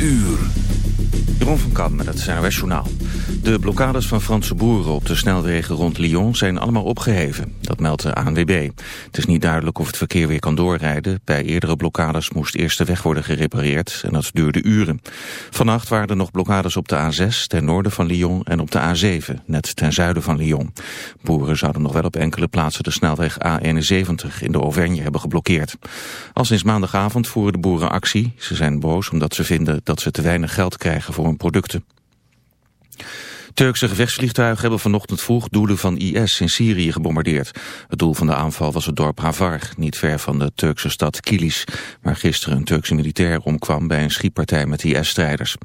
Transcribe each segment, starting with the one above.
uur. Jeroen van Kam met het. De blokkades van Franse boeren op de snelwegen rond Lyon zijn allemaal opgeheven. Dat meldt de ANWB. Het is niet duidelijk of het verkeer weer kan doorrijden. Bij eerdere blokkades moest eerst de weg worden gerepareerd en dat duurde uren. Vannacht waren er nog blokkades op de A6 ten noorden van Lyon en op de A7, net ten zuiden van Lyon. Boeren zouden nog wel op enkele plaatsen de snelweg A71 in de Auvergne hebben geblokkeerd. Al sinds maandagavond voeren de boeren actie. Ze zijn boos omdat ze vinden dat ze te weinig geld krijgen voor hun producten. Turkse gevechtsvliegtuigen hebben vanochtend vroeg doelen van IS in Syrië gebombardeerd. Het doel van de aanval was het dorp Havar, niet ver van de Turkse stad Kilis, waar gisteren een Turkse militair omkwam bij een schietpartij met IS-strijders.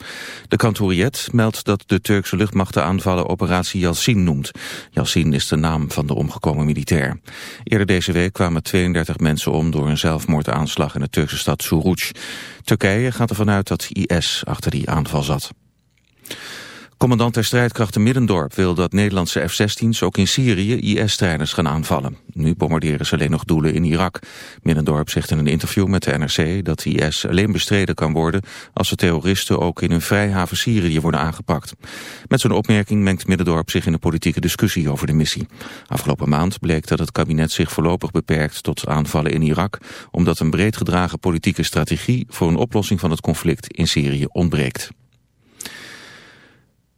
De kantoriet meldt dat de Turkse luchtmacht de aanvallen operatie Yalcin noemt. Yalcin is de naam van de omgekomen militair. Eerder deze week kwamen 32 mensen om door een zelfmoordaanslag in de Turkse stad Suruc. Turkije gaat ervan uit dat IS achter die aanval zat. Commandant der strijdkrachten Middendorp wil dat Nederlandse F-16's ook in Syrië IS-strijders gaan aanvallen. Nu bombarderen ze alleen nog doelen in Irak. Middendorp zegt in een interview met de NRC dat IS alleen bestreden kan worden als de terroristen ook in hun vrijhaven Syrië worden aangepakt. Met zo'n opmerking mengt Middendorp zich in de politieke discussie over de missie. Afgelopen maand bleek dat het kabinet zich voorlopig beperkt tot aanvallen in Irak, omdat een breed gedragen politieke strategie voor een oplossing van het conflict in Syrië ontbreekt.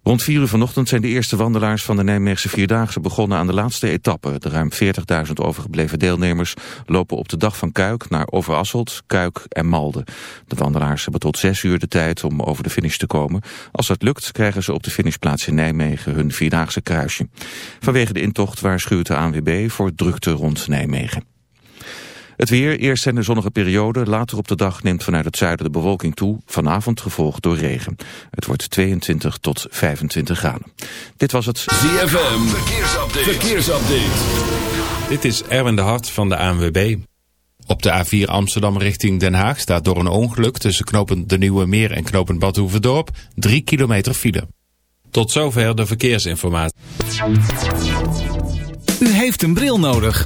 Rond 4 uur vanochtend zijn de eerste wandelaars van de Nijmeegse Vierdaagse begonnen aan de laatste etappe. De ruim 40.000 overgebleven deelnemers lopen op de dag van Kuik naar Overasselt, Kuik en Malden. De wandelaars hebben tot 6 uur de tijd om over de finish te komen. Als dat lukt krijgen ze op de finishplaats in Nijmegen hun Vierdaagse kruisje. Vanwege de intocht waarschuwt de ANWB voor drukte rond Nijmegen. Het weer, eerst zijn er zonnige perioden, later op de dag neemt vanuit het zuiden de bewolking toe, vanavond gevolgd door regen. Het wordt 22 tot 25 graden. Dit was het ZFM, verkeersupdate. verkeersupdate. Dit is Erwin de Hart van de ANWB. Op de A4 Amsterdam richting Den Haag staat door een ongeluk tussen knopen De Nieuwe Meer en knopen Badhoevedorp 3 kilometer file. Tot zover de verkeersinformatie. U heeft een bril nodig.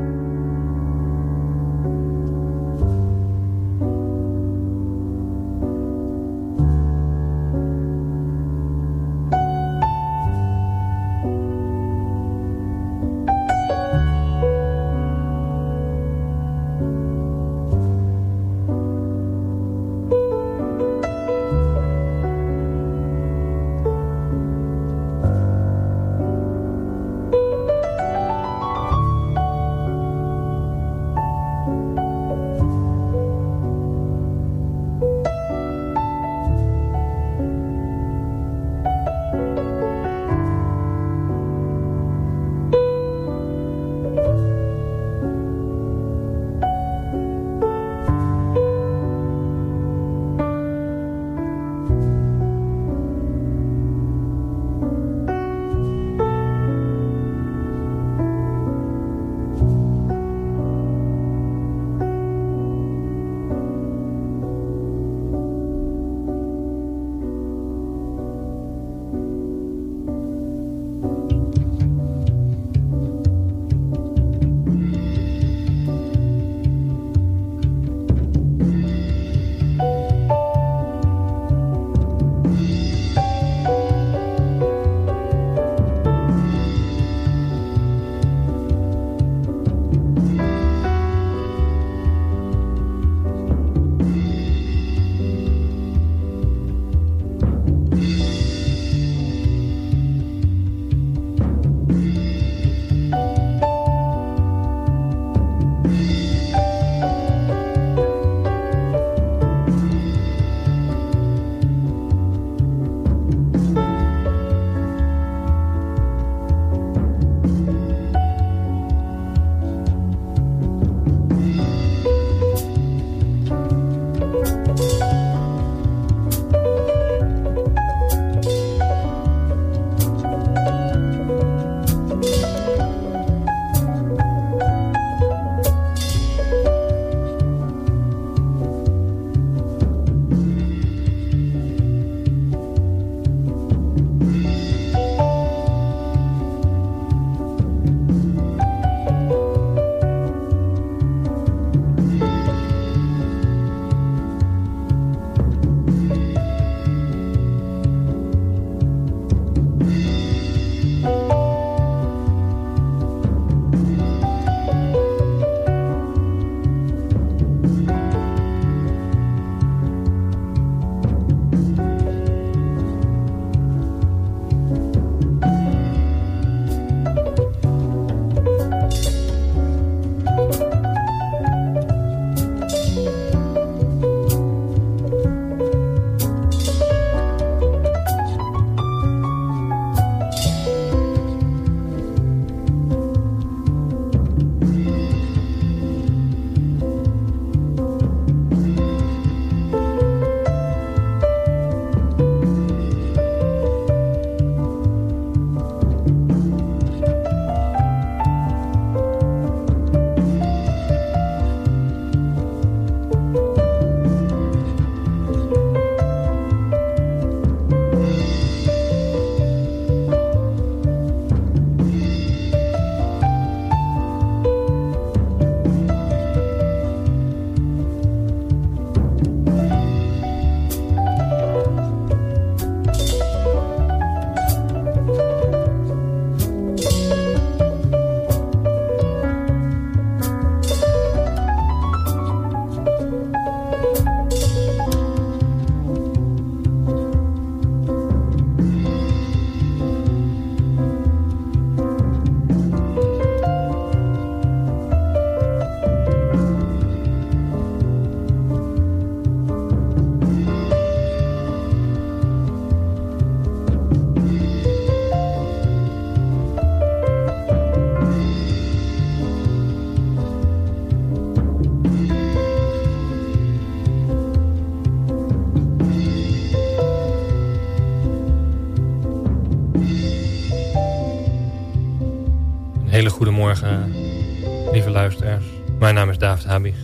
Habig.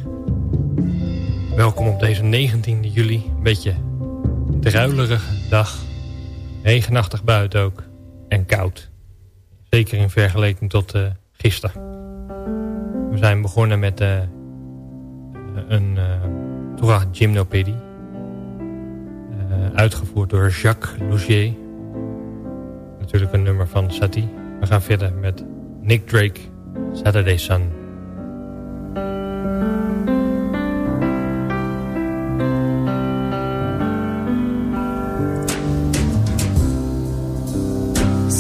Welkom op deze 19 juli. Een beetje druilerige dag. Regenachtig buiten ook. En koud. Zeker in vergelijking tot uh, gisteren. We zijn begonnen met uh, een uh, Torah Gymnopedie. uitgevoerd door Jacques Lougier. Natuurlijk een nummer van Satie. We gaan verder met Nick Drake, Saturday Sun.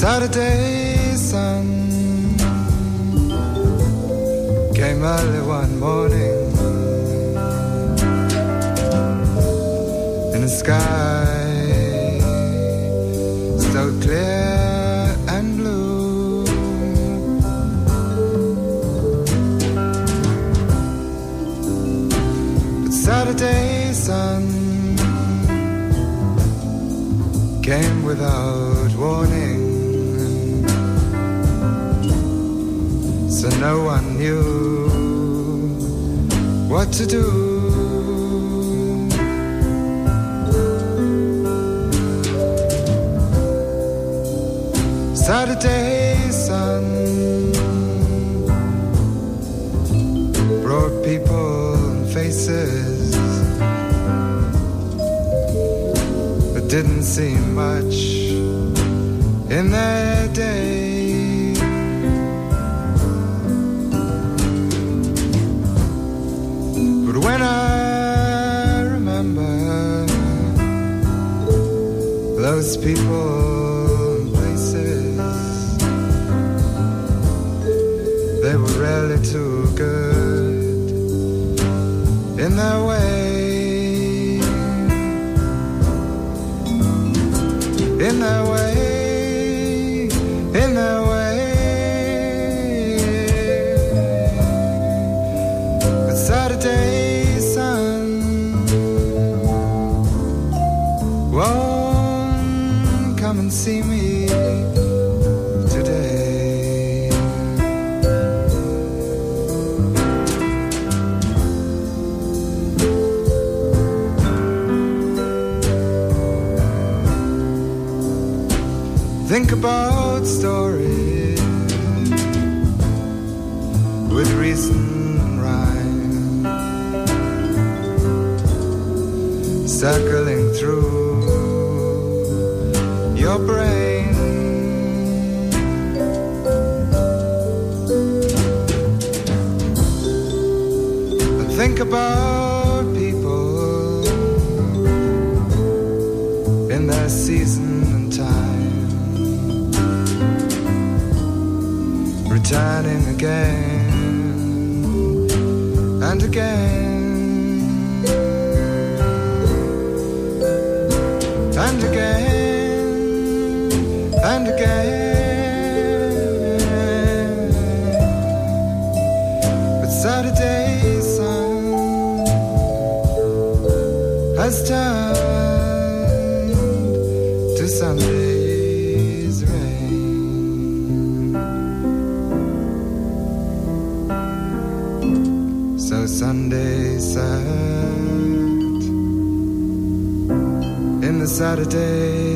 Saturday sun came early one morning in the sky so clear and blue. But Saturday sun came without warning. So no one knew what to do. Saturday sun brought people and faces, but didn't seem much in their day. When I remember those people and places, they were really too good in their way, in their way, won't come and see me today. Think about about people in their season and time, returning again and again Saturday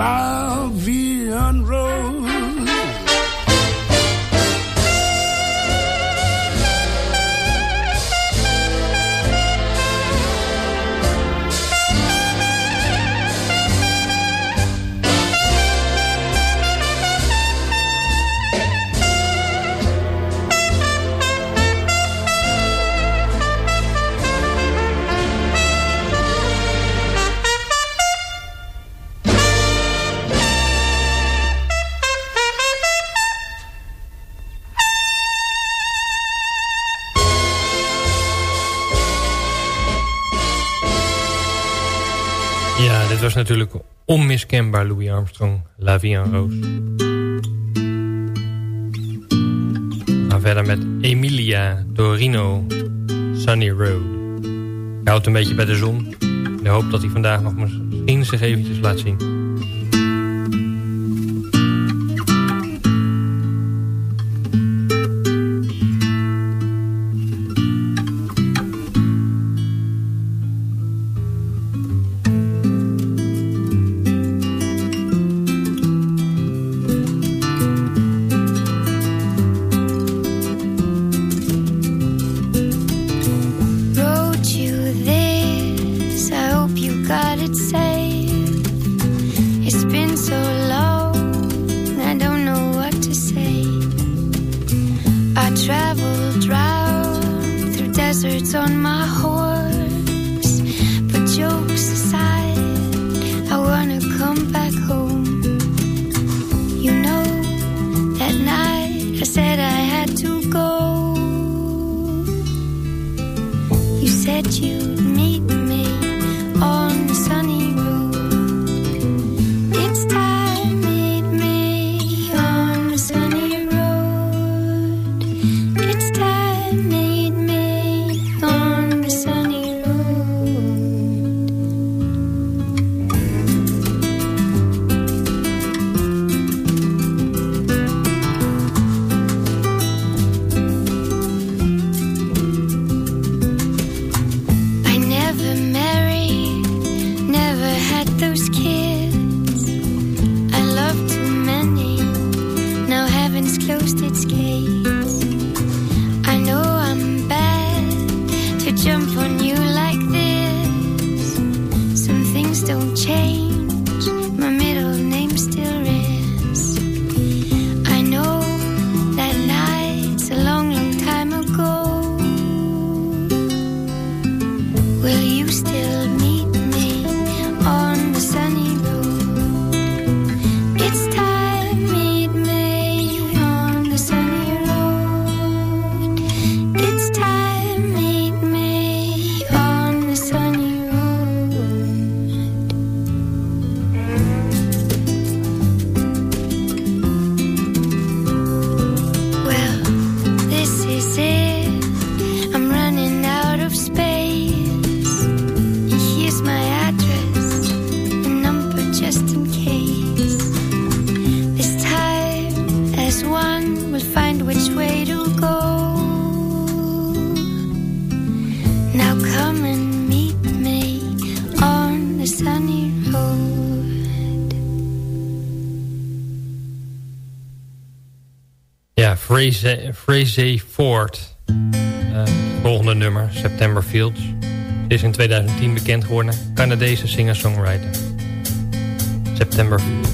la vie dit was natuurlijk onmiskenbaar Louis Armstrong, La Vie en. We gaan verder met Emilia Dorino, Sunny Road. Hij houdt een beetje bij de zon. Ik hoop dat hij vandaag nog misschien zich eventjes laat zien. Will you still Fraser Ford. Eh, volgende nummer, September Fields. Is in 2010 bekend geworden. Canadese singer-songwriter. September Fields.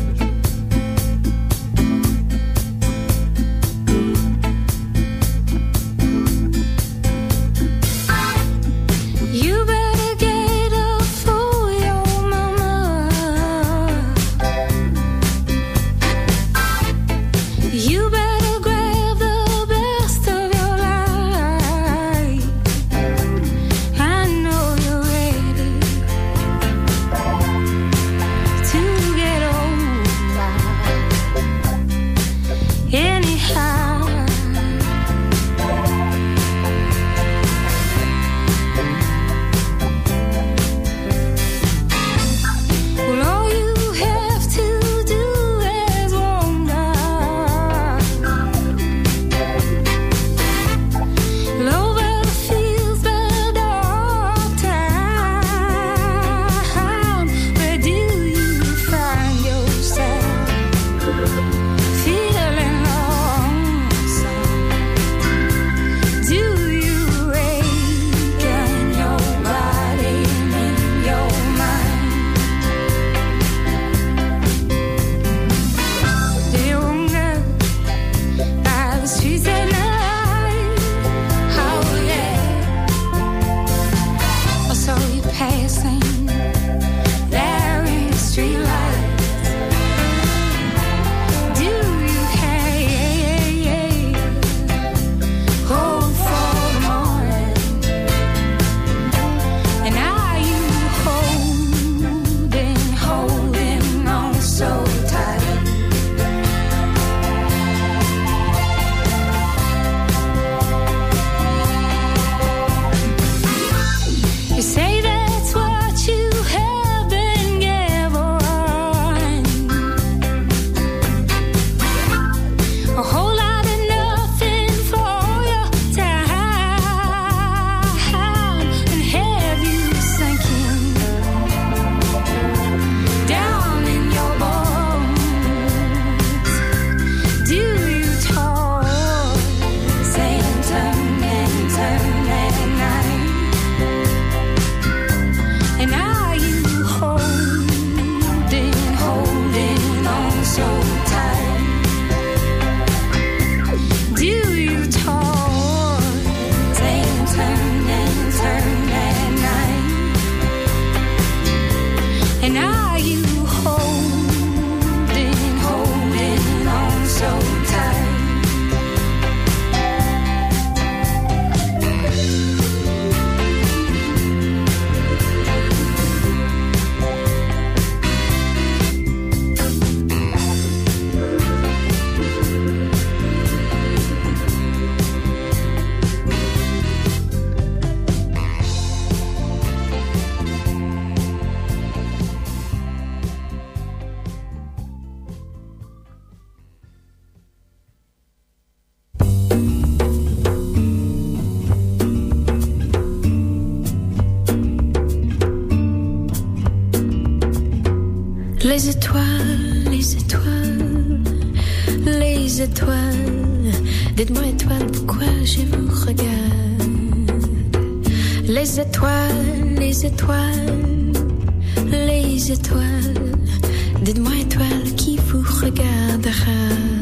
and are you étoiles. Dites-moi étoiles, pourquoi je vous regarde? Les étoiles, les étoiles, les étoiles. Dites-moi étoiles qui vous regardera?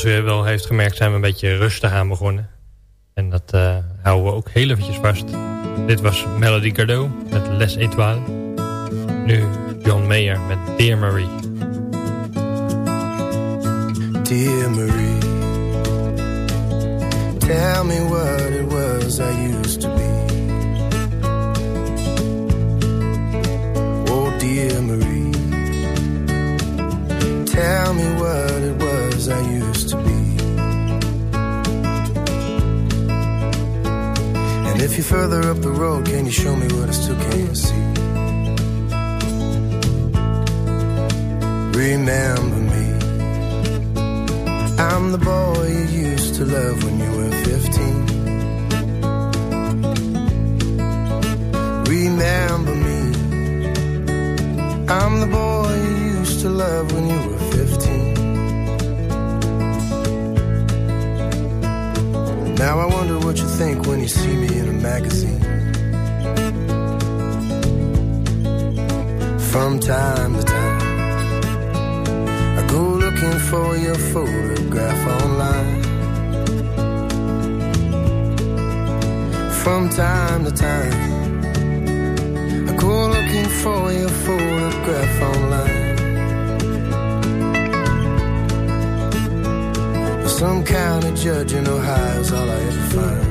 Zoals u wel heeft gemerkt zijn we een beetje rustig aan begonnen. En dat eh, houden we ook heel eventjes vast. Dit was Melody Gardot met Les Étoiles. Nu John Mayer met Dear Marie. Dear Marie, tell me what it was I used to be. Oh, dear Marie, tell me what it was I used to be. And if you're further up the road, can you show me what I still can't see? Remember me. I'm the boy you used to love when you were 15. Remember me. I'm the boy you used to love when you were Now I wonder what you think when you see me in a magazine. From time to time. I go looking for your photograph online. From time to time, I go looking for your photograph online. Some of judge in Ohio's all I ever find.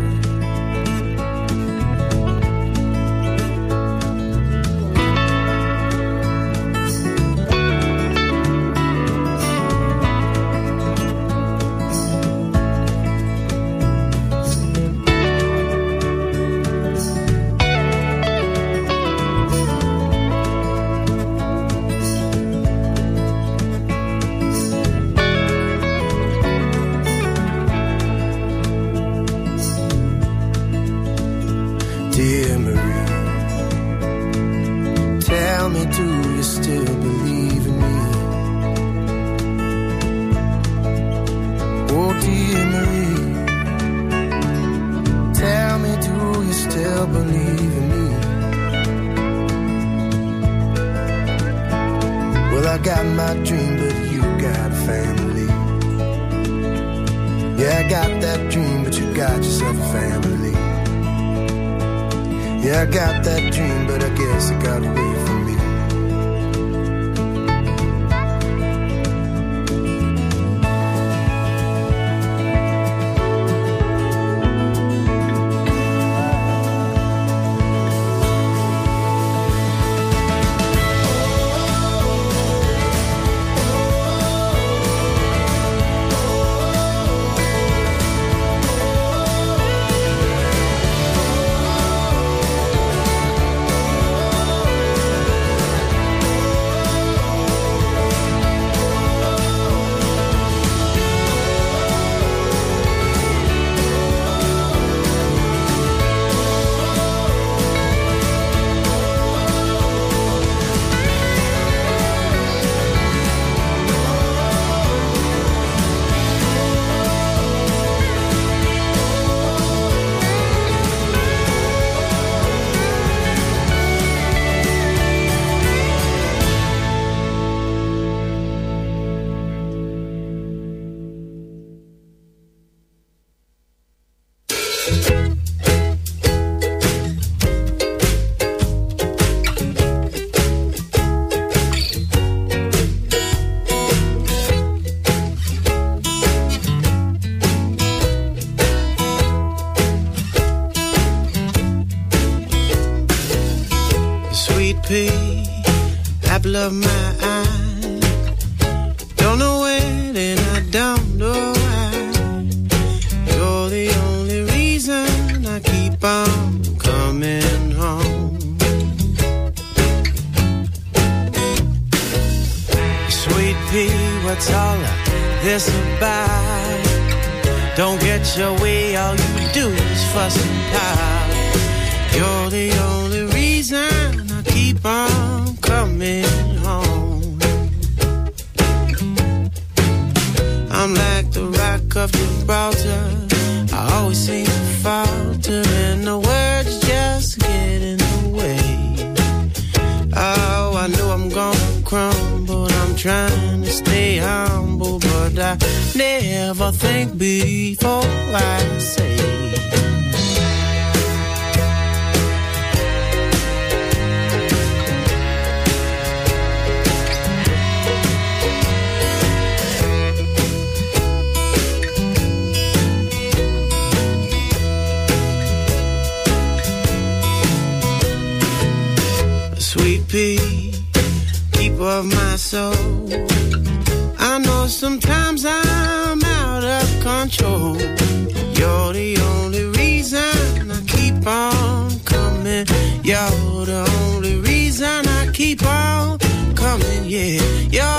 on coming. You're the only reason I keep on coming. Yeah, you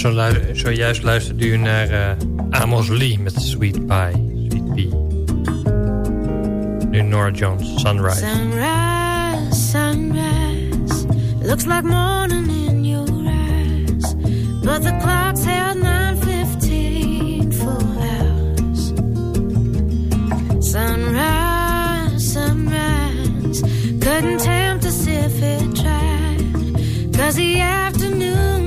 zo lu zojuist luisterde u naar uh, Amos Lee met Sweet Pie, Sweet Pie. Nu Nora Jones, Sunrise. Sunrise, sunrise, looks like morning in your eyes. But the clock's held 9.15 for hours. Sunrise, sunrise, couldn't tempt us if it tried. Cause the afternoon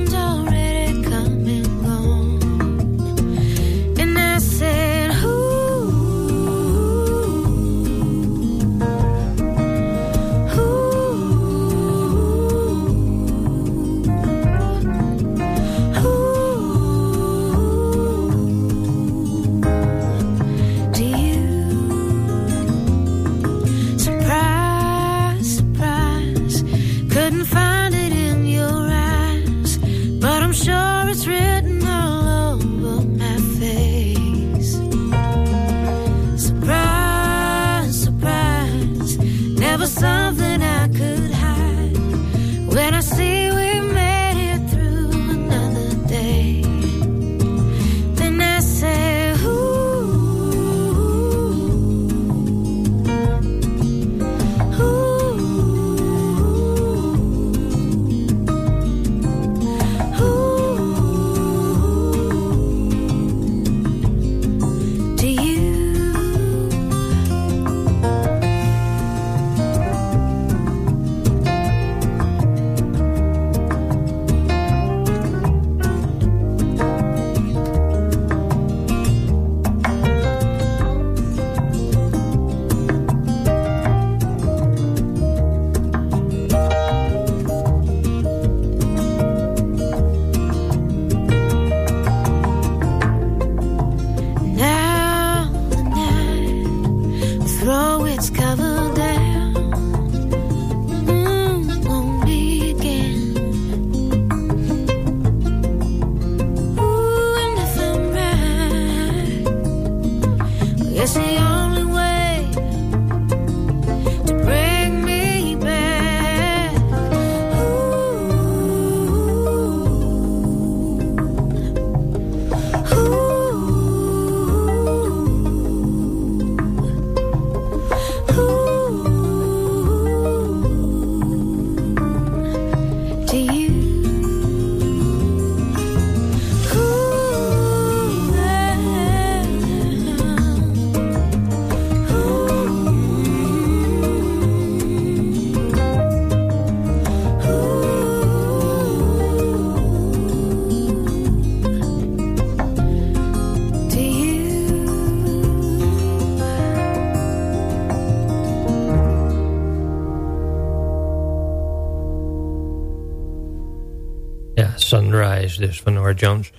Sunrise, dus van Nora Jones.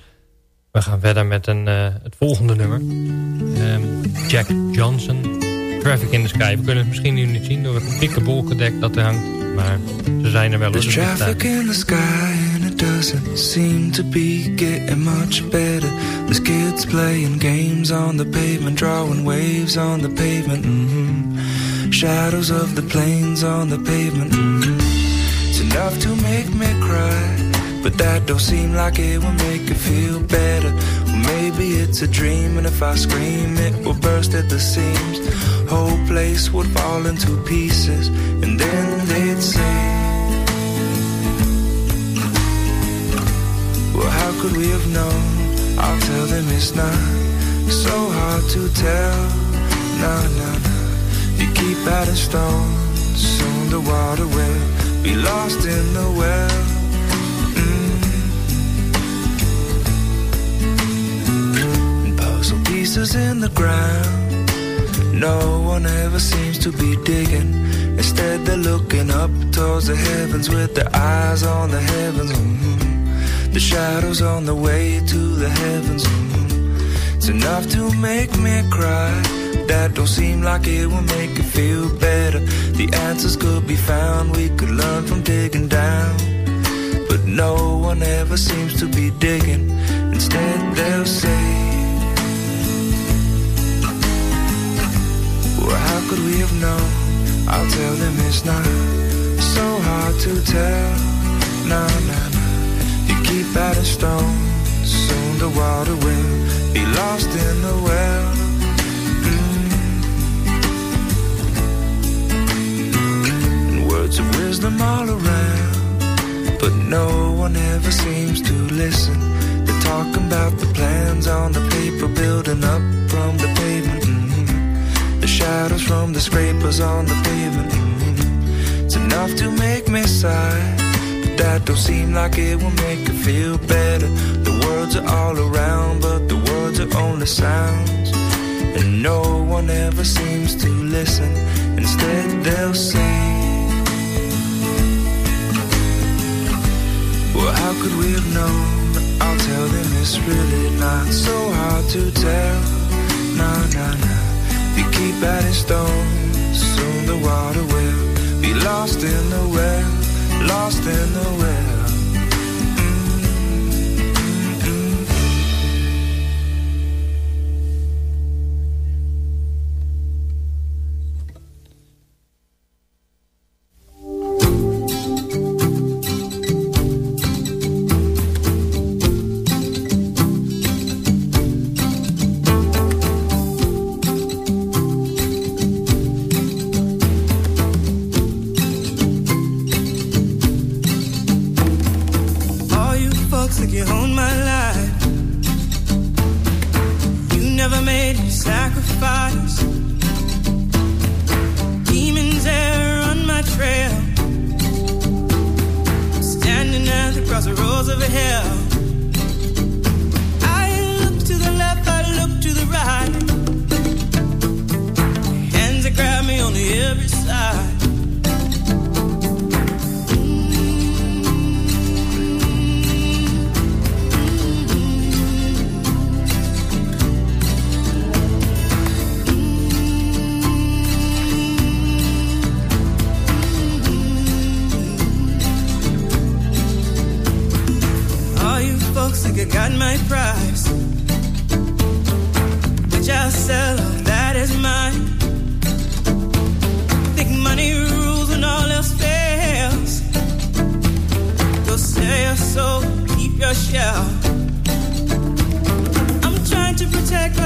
We gaan verder met een, uh, het volgende nummer. Um, Jack Johnson, Traffic in the Sky. We kunnen het misschien nu niet zien door het dikke wolkendek dat er hangt. Maar ze zijn er wel. There's traffic in the sky and it doesn't seem to be getting much better. There's kids playing games on the pavement, drawing waves on the pavement. Mm -hmm. Shadows of the planes on the pavement. Mm -hmm. It's enough to make me cry. But that don't seem like it will make you feel better. Well, maybe it's a dream, and if I scream, it will burst at the seams. Whole place would fall into pieces, and then they'd say, Well, how could we have known? I'll tell them it's not so hard to tell. No, no, no. You keep adding stones, soon the water will be lost in the well. Pieces in the ground. No one ever seems to be digging. Instead, they're looking up towards the heavens with their eyes on the heavens. Mm-hmm. The shadows on the way to the heavens. Mm-hmm. It's enough to make me cry. That don't seem like it will make you feel better. The answers could be found, we could learn from digging down. But no one ever seems to be digging. Instead, they'll say, could we have known? I'll tell them it's not so hard to tell. No, no, no. You keep adding stones, soon the water will be lost in the well. Mm. Words of wisdom all around, but no one ever seems to listen. They're talking about the plans on the paper, building up from the shadows from the scrapers on the pavement. It's enough to make me sigh. But that don't seem like it will make you feel better. The words are all around, but the words are only sounds. And no one ever seems to listen. Instead, they'll say, Well, how could we have known? I'll tell them it's really not so hard to tell. No, no, no. You keep adding stones, soon the water will be lost in the well, lost in the well.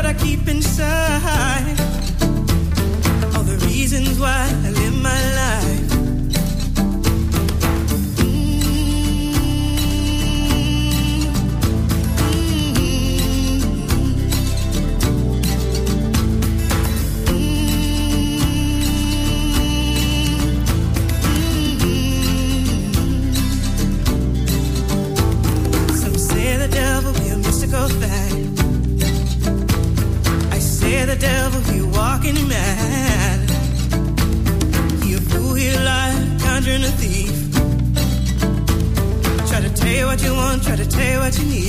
The keep he matinee.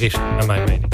Gitarist naar mijn mening.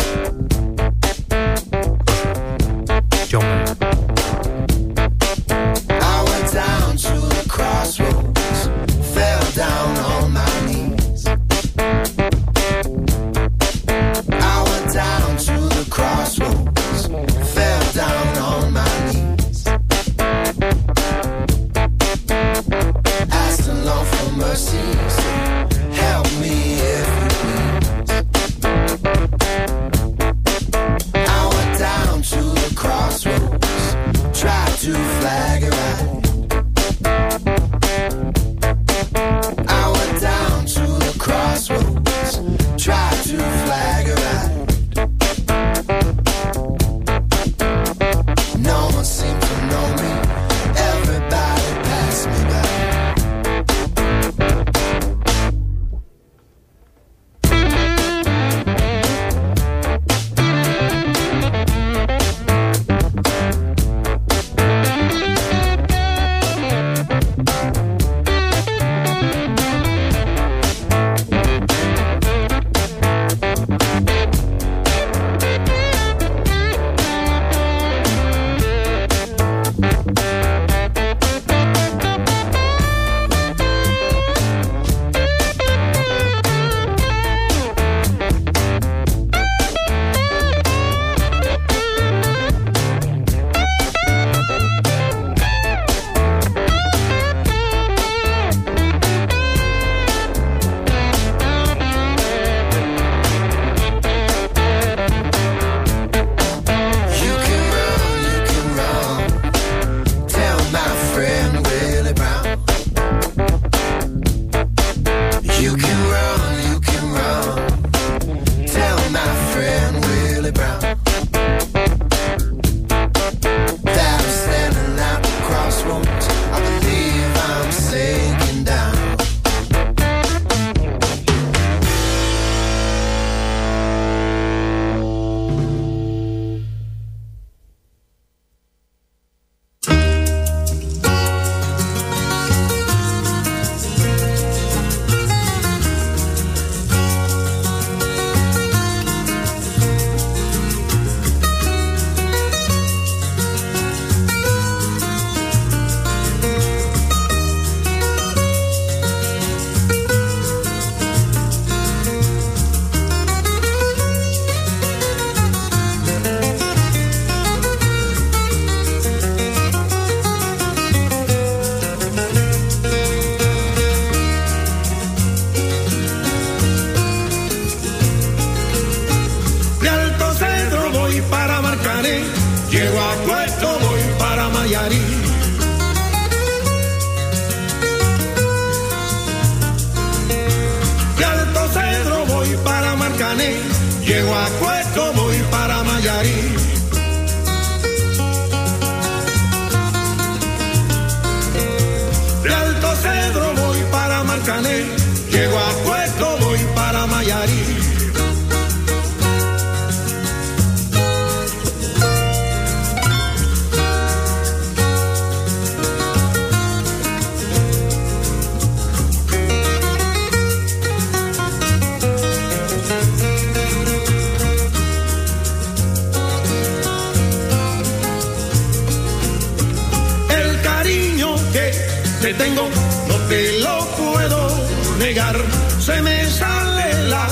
se me sale la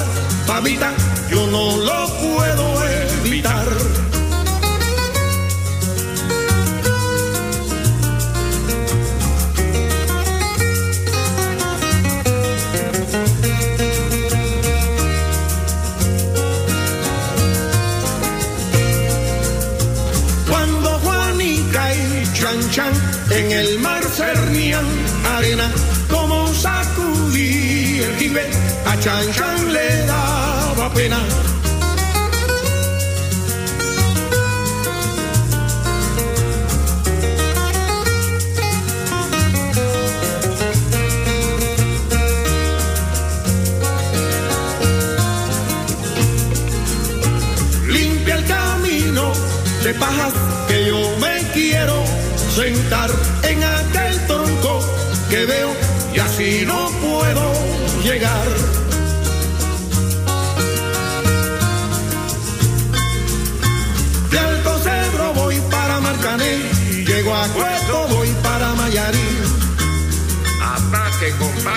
pavita, yo no lo puedo evitar. Cuando Juanica y Chan Chan en el mar cernían arena a Chan Chan le daba pena. Limpia el camino de pajas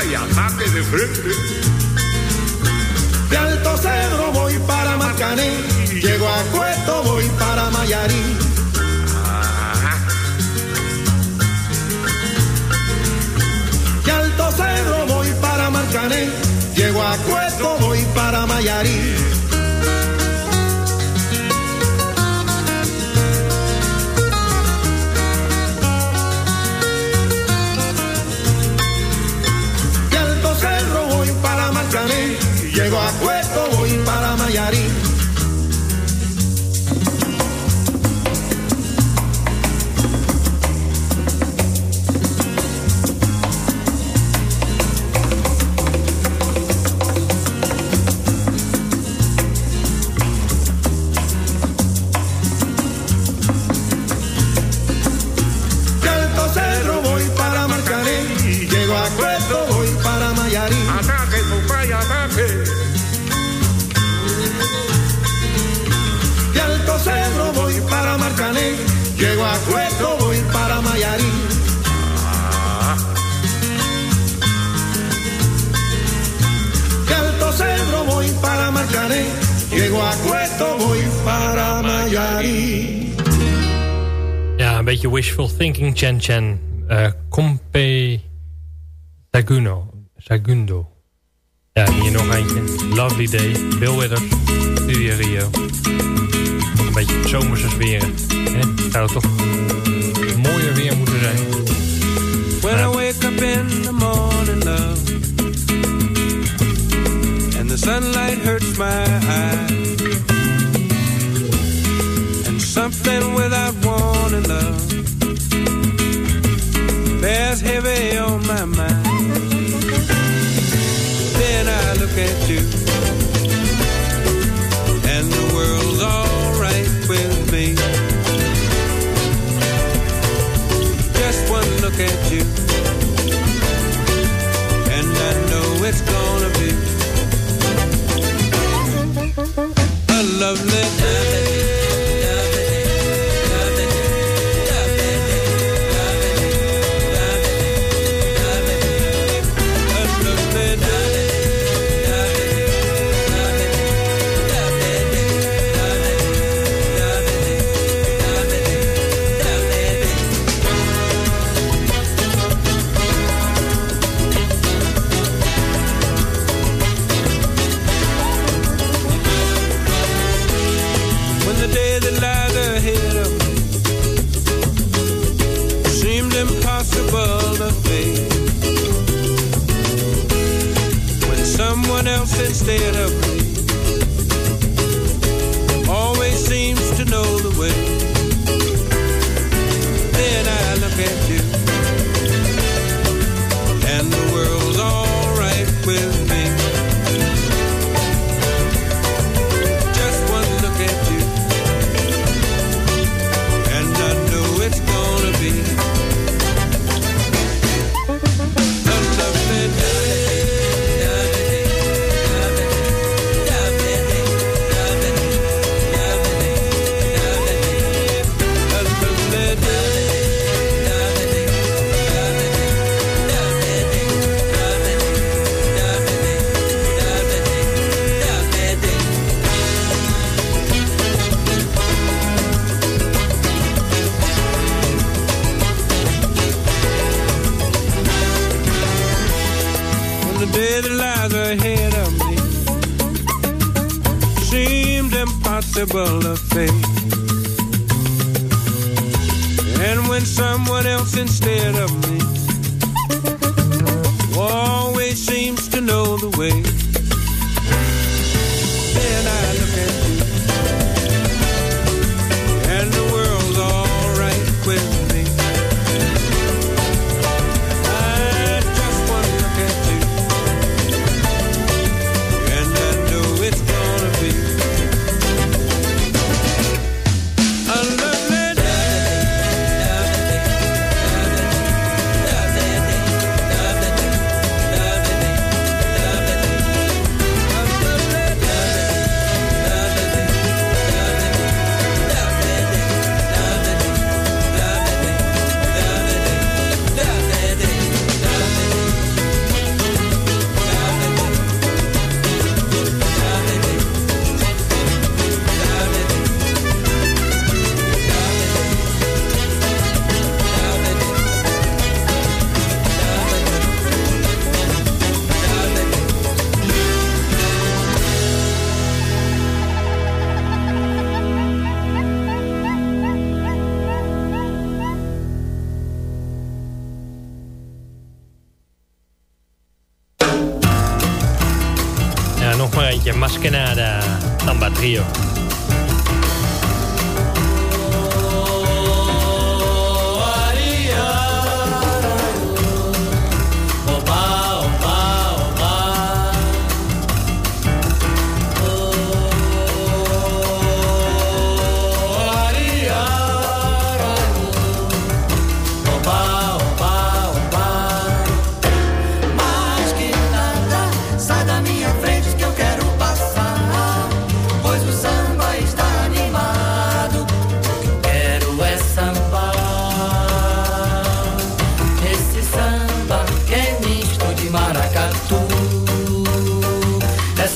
y ataque de frente. De Alto Cedro voy para Marcané, llego a Cueto, voy para Mayarí. De Alto Cedro voy para Marcané, llego a Cueto, voy para Mayarí. llego a Cueto, voy para Mayarí. Chen Chen.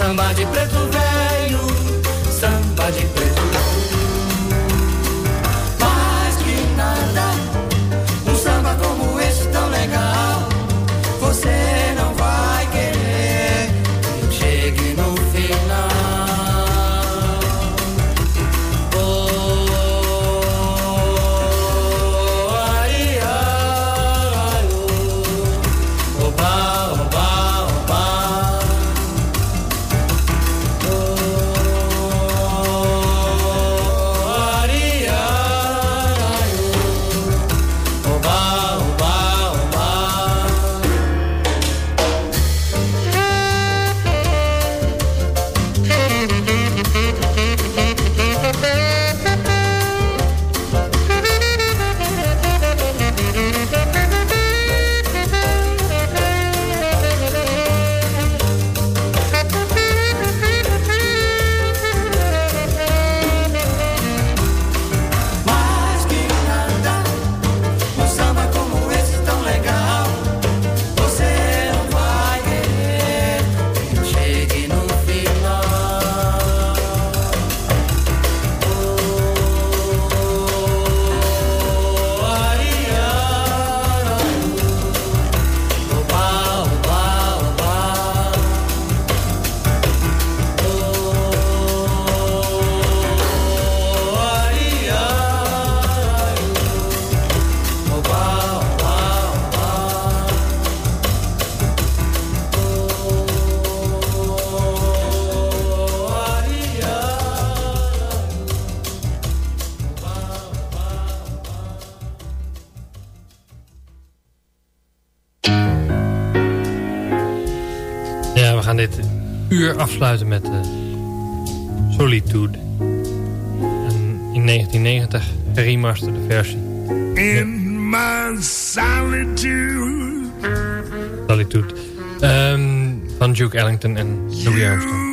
Samba de preto velho, gaan dit uur afsluiten met uh, Solitude. En in 1990 geremasterde versie. In my solitude. Solitude. Um, van Duke Ellington en Louis Armstrong.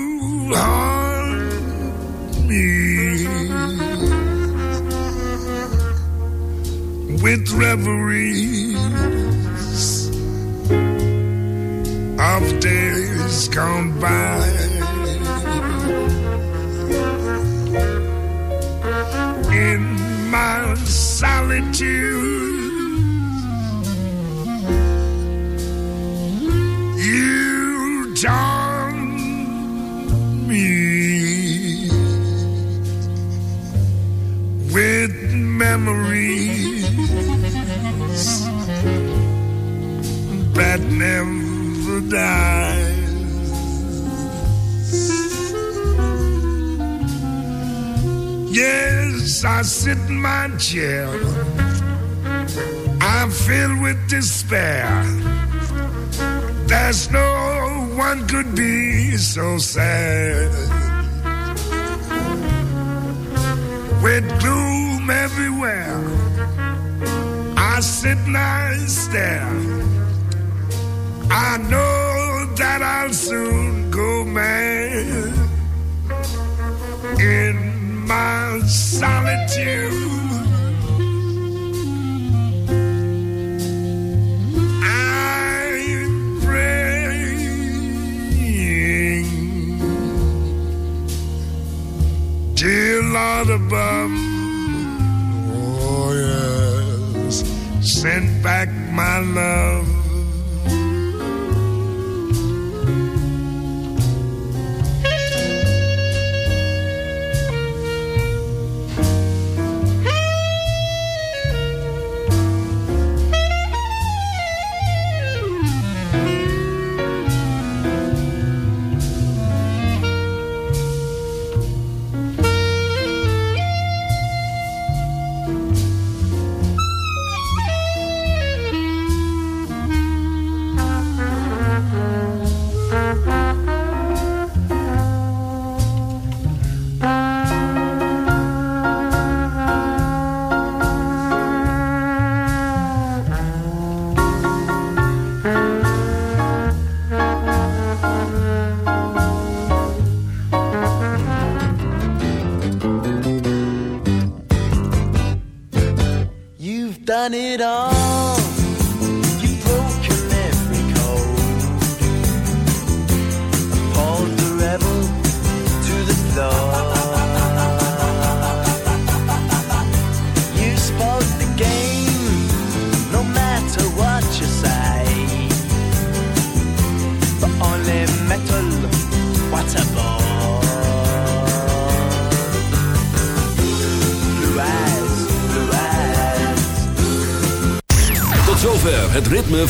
with reveries of days gone by. In my solitude, you taunt me with memories that never Yes, I sit in my chair. I'm filled with despair. There's no one could be so sad. With gloom everywhere, I sit and I stare. I know that I'll soon go mad in my solitude. I'm praying, dear Lord above, oh yes, send back my love.